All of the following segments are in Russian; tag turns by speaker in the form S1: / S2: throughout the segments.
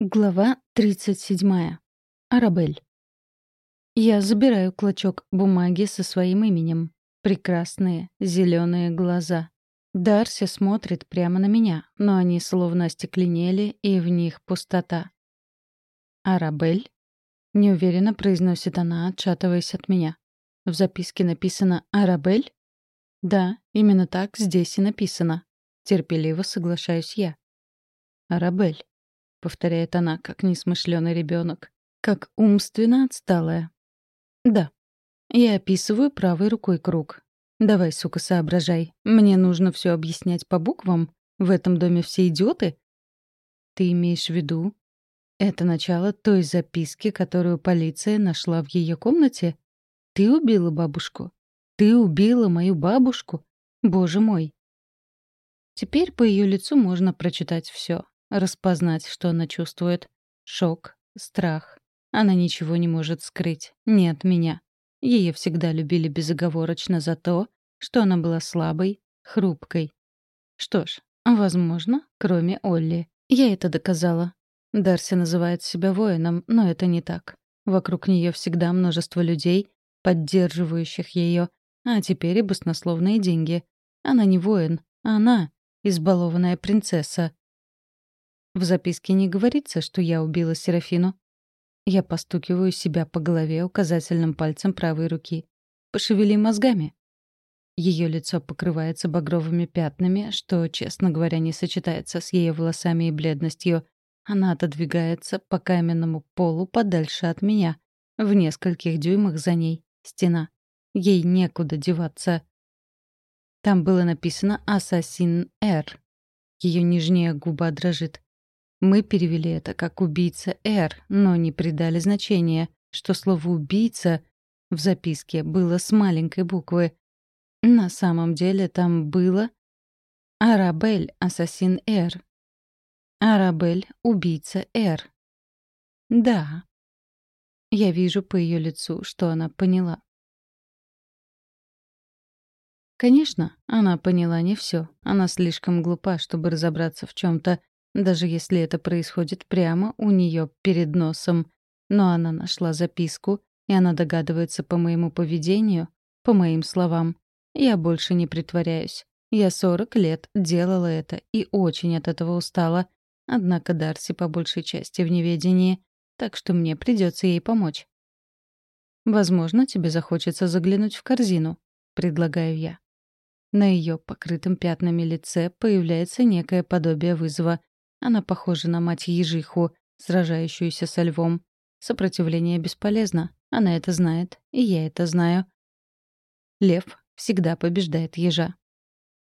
S1: Глава 37. Арабель. Я забираю клочок бумаги со своим именем. Прекрасные зеленые глаза. Дарси смотрит прямо на меня, но они словно остекленели, и в них пустота. «Арабель?» — неуверенно произносит она, отшатываясь от меня. В записке написано «Арабель?» «Да, именно так здесь и написано». Терпеливо соглашаюсь я. «Арабель». — повторяет она, как несмышленый ребенок, как умственно отсталая. «Да. Я описываю правой рукой круг. Давай, сука, соображай. Мне нужно все объяснять по буквам? В этом доме все идиоты?» «Ты имеешь в виду?» «Это начало той записки, которую полиция нашла в ее комнате? Ты убила бабушку? Ты убила мою бабушку? Боже мой!» Теперь по ее лицу можно прочитать все. Распознать, что она чувствует. Шок, страх. Она ничего не может скрыть. Не от меня. Ее всегда любили безоговорочно за то, что она была слабой, хрупкой. Что ж, возможно, кроме Олли. Я это доказала. Дарси называет себя воином, но это не так. Вокруг нее всегда множество людей, поддерживающих ее, а теперь и баснословные деньги. Она не воин, она — избалованная принцесса, в записке не говорится, что я убила Серафину. Я постукиваю себя по голове указательным пальцем правой руки. Пошевели мозгами. Ее лицо покрывается багровыми пятнами, что, честно говоря, не сочетается с ее волосами и бледностью. Она отодвигается по каменному полу подальше от меня. В нескольких дюймах за ней — стена. Ей некуда деваться. Там было написано «Ассасин Р». Ее нижняя губа дрожит. Мы перевели это как «убийца Р», но не придали значения, что слово «убийца» в записке было с маленькой буквы. На самом деле там было «Арабель, ассасин Р». «Арабель, убийца Р». Да. Я вижу по ее лицу, что она поняла. Конечно, она поняла не все. Она слишком глупа, чтобы разобраться в чем то даже если это происходит прямо у нее перед носом. Но она нашла записку, и она догадывается по моему поведению, по моим словам. Я больше не притворяюсь. Я 40 лет делала это и очень от этого устала. Однако Дарси по большей части в неведении, так что мне придется ей помочь. «Возможно, тебе захочется заглянуть в корзину», — предлагаю я. На ее покрытом пятнами лице появляется некое подобие вызова, она похожа на мать-ежиху, сражающуюся со львом. Сопротивление бесполезно. Она это знает, и я это знаю. Лев всегда побеждает ежа.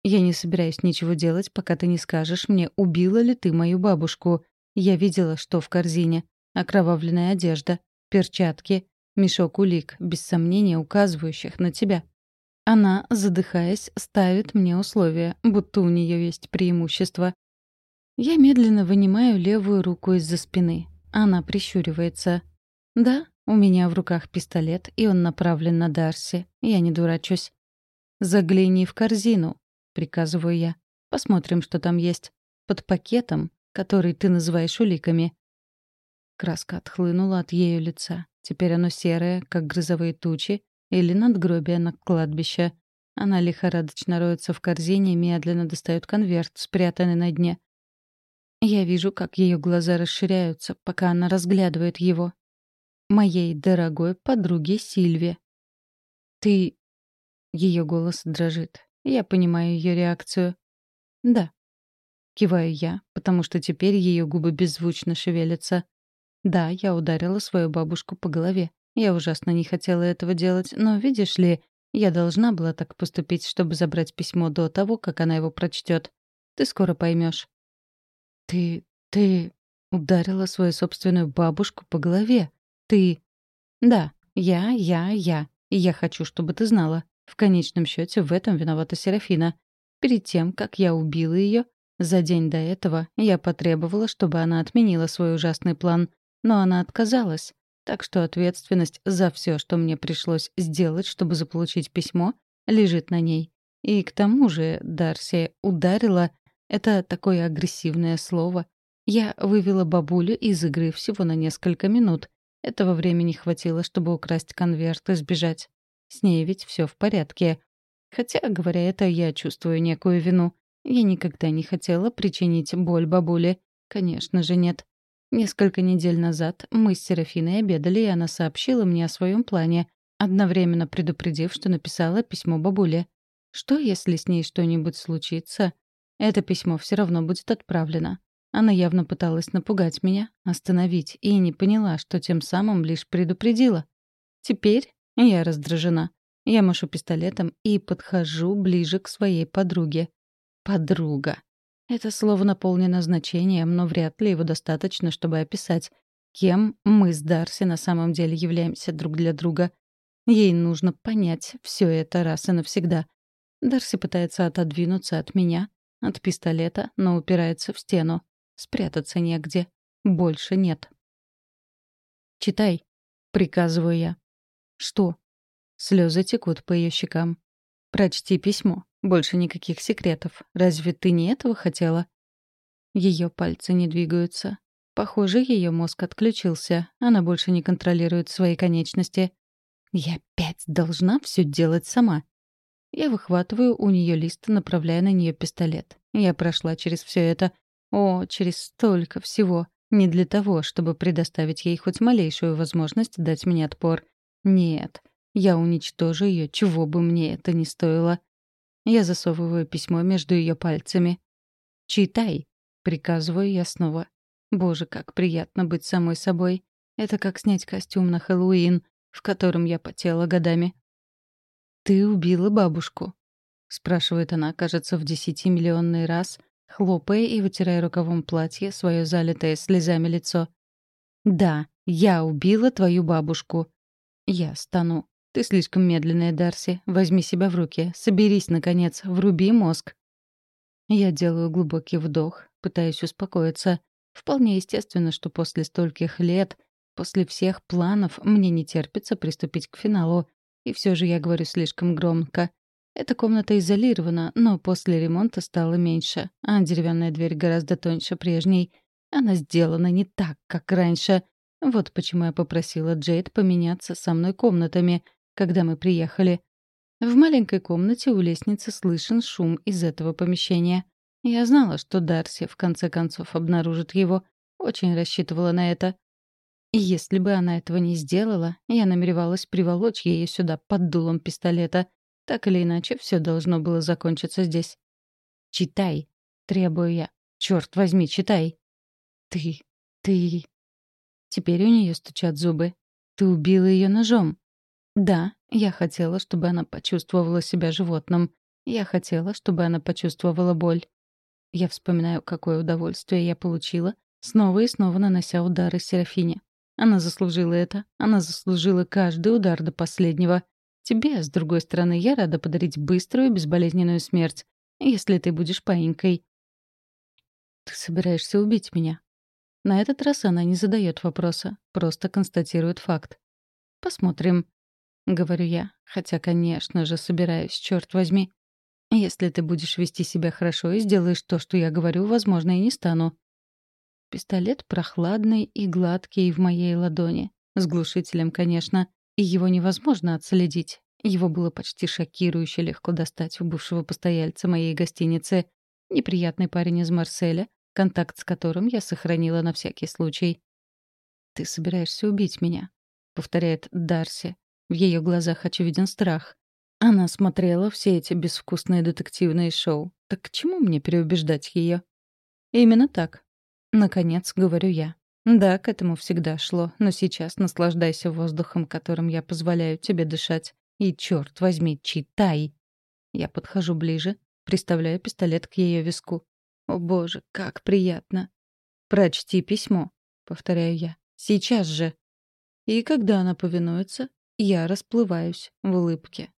S1: Я не собираюсь ничего делать, пока ты не скажешь мне, убила ли ты мою бабушку. Я видела, что в корзине. Окровавленная одежда, перчатки, мешок улик, без сомнения указывающих на тебя. Она, задыхаясь, ставит мне условия, будто у нее есть преимущество. Я медленно вынимаю левую руку из-за спины. Она прищуривается. «Да, у меня в руках пистолет, и он направлен на Дарси. Я не дурачусь». «Загляни в корзину», — приказываю я. «Посмотрим, что там есть. Под пакетом, который ты называешь уликами». Краска отхлынула от ее лица. Теперь оно серое, как грозовые тучи, или надгробие на кладбище. Она лихорадочно роется в корзине и медленно достает конверт, спрятанный на дне. Я вижу, как ее глаза расширяются, пока она разглядывает его. Моей дорогой подруге Сильве. «Ты...» Ее голос дрожит. Я понимаю ее реакцию. «Да». Киваю я, потому что теперь ее губы беззвучно шевелятся. Да, я ударила свою бабушку по голове. Я ужасно не хотела этого делать, но, видишь ли, я должна была так поступить, чтобы забрать письмо до того, как она его прочтет. Ты скоро поймешь. «Ты... ты...» ударила свою собственную бабушку по голове. «Ты...» «Да, я, я, я. И я хочу, чтобы ты знала. В конечном счете в этом виновата Серафина. Перед тем, как я убила ее, за день до этого я потребовала, чтобы она отменила свой ужасный план. Но она отказалась. Так что ответственность за все, что мне пришлось сделать, чтобы заполучить письмо, лежит на ней. И к тому же Дарси ударила это такое агрессивное слово. Я вывела бабулю из игры всего на несколько минут. Этого времени хватило, чтобы украсть конверт и сбежать. С ней ведь все в порядке. Хотя, говоря это, я чувствую некую вину. Я никогда не хотела причинить боль бабуле. Конечно же, нет. Несколько недель назад мы с Серафиной обедали, и она сообщила мне о своем плане, одновременно предупредив, что написала письмо бабуле. Что, если с ней что-нибудь случится? Это письмо все равно будет отправлено. Она явно пыталась напугать меня, остановить, и не поняла, что тем самым лишь предупредила. Теперь я раздражена. Я машу пистолетом и подхожу ближе к своей подруге. Подруга. Это слово наполнено значением, но вряд ли его достаточно, чтобы описать, кем мы с Дарси на самом деле являемся друг для друга. Ей нужно понять все это раз и навсегда. Дарси пытается отодвинуться от меня, от пистолета, но упирается в стену. Спрятаться негде. Больше нет. «Читай», — приказываю я. «Что?» Слезы текут по ее щекам. «Прочти письмо. Больше никаких секретов. Разве ты не этого хотела?» Ее пальцы не двигаются. Похоже, ее мозг отключился. Она больше не контролирует свои конечности. Я опять должна все делать сама. Я выхватываю у нее лист, направляя на нее пистолет. Я прошла через все это. О, через столько всего. Не для того, чтобы предоставить ей хоть малейшую возможность дать мне отпор. Нет. Я уничтожу ее, чего бы мне это ни стоило. Я засовываю письмо между ее пальцами. «Читай», — приказываю я снова. Боже, как приятно быть самой собой. Это как снять костюм на Хэллоуин, в котором я потела годами. «Ты убила бабушку?» — спрашивает она, кажется, в десятимиллионный раз, хлопая и вытирая рукавом платье свое залитое слезами лицо. «Да, я убила твою бабушку». Я стану. «Ты слишком медленная, Дарси. Возьми себя в руки. Соберись, наконец. Вруби мозг». Я делаю глубокий вдох, пытаюсь успокоиться. Вполне естественно, что после стольких лет, после всех планов, мне не терпится приступить к финалу. И все же я говорю слишком громко. Эта комната изолирована, но после ремонта стало меньше, а деревянная дверь гораздо тоньше прежней. Она сделана не так, как раньше. Вот почему я попросила Джейд поменяться со мной комнатами, когда мы приехали. В маленькой комнате у лестницы слышен шум из этого помещения. Я знала, что Дарси в конце концов обнаружит его. Очень рассчитывала на это. И если бы она этого не сделала, я намеревалась приволочь ее сюда под дулом пистолета. Так или иначе, все должно было закончиться здесь. «Читай», — требую я. «Черт возьми, читай». «Ты... ты...» Теперь у нее стучат зубы. «Ты убила ее ножом». Да, я хотела, чтобы она почувствовала себя животным. Я хотела, чтобы она почувствовала боль. Я вспоминаю, какое удовольствие я получила, снова и снова нанося удары Серафине. Она заслужила это. Она заслужила каждый удар до последнего. Тебе, с другой стороны, я рада подарить быструю, безболезненную смерть, если ты будешь паинькой. Ты собираешься убить меня? На этот раз она не задает вопроса, просто констатирует факт. Посмотрим. — говорю я, хотя, конечно же, собираюсь, черт возьми. Если ты будешь вести себя хорошо и сделаешь то, что я говорю, возможно, и не стану. Пистолет прохладный и гладкий в моей ладони. С глушителем, конечно. И его невозможно отследить. Его было почти шокирующе легко достать у бывшего постояльца моей гостиницы. Неприятный парень из Марселя, контакт с которым я сохранила на всякий случай. «Ты собираешься убить меня», — повторяет Дарси, в ее глазах очевиден страх. Она смотрела все эти безвкусные детективные шоу. Так к чему мне переубеждать ее? Именно так. Наконец, говорю я. Да, к этому всегда шло, но сейчас наслаждайся воздухом, которым я позволяю тебе дышать. И, черт возьми, читай. Я подхожу ближе, приставляю пистолет к ее виску. О боже, как приятно. Прочти письмо, повторяю я. Сейчас же. И когда она повинуется, я расплываюсь в улыбке.